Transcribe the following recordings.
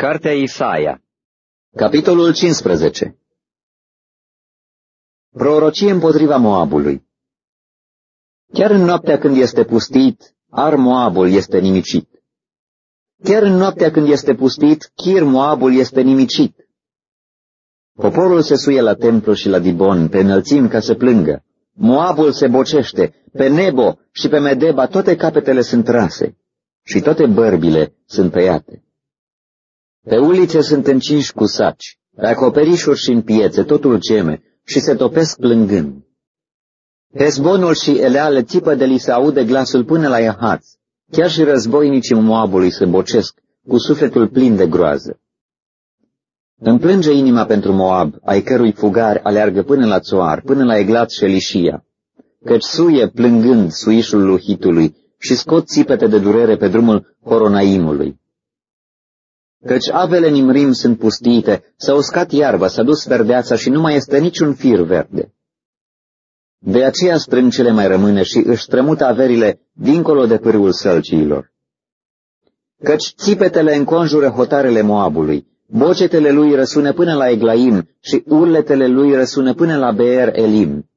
Cartea Isaia Capitolul 15 Prorocie împotriva Moabului Chiar în noaptea când este pustit, Ar Moabul este nimicit. Chiar în noaptea când este pustit, Chir Moabul este nimicit. Poporul se suie la templu și la Dibon, pe înălțim ca să plângă. Moabul se bocește, pe Nebo și pe Medeba toate capetele sunt rase și toate bărbile sunt tăiate. Pe ulițe sunt încinși cu saci, pe acoperișuri și în piețe totul geme și se topesc plângând. Hezbonul și Eleale țipă de li se aude glasul până la Iahaț. Chiar și războinicii Moabului se bocesc, cu sufletul plin de groază. Îmi plânge inima pentru Moab, ai cărui fugari aleargă până la Țoar, până la Eglat și Elishia, căci suie plângând suișul luhitului și scot țipete de durere pe drumul Horonaimului. Căci avele Nimrim sunt pustite, s-a uscat iarba, s-a dus verdeața și nu mai este niciun fir verde. De aceea strâncele mai rămâne și își strămută averile dincolo de pârâul sălciilor. Căci țipetele înconjură hotarele Moabului, bocetele lui răsună până la Eglaim și urletele lui răsună până la Beer Elim.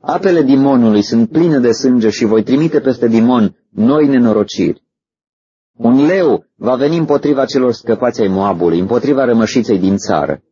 Apele Dimonului sunt pline de sânge și voi trimite peste Dimon noi nenorociri. Un leu va veni împotriva celor scăpați ai Moabului, împotriva rămășiței din țară.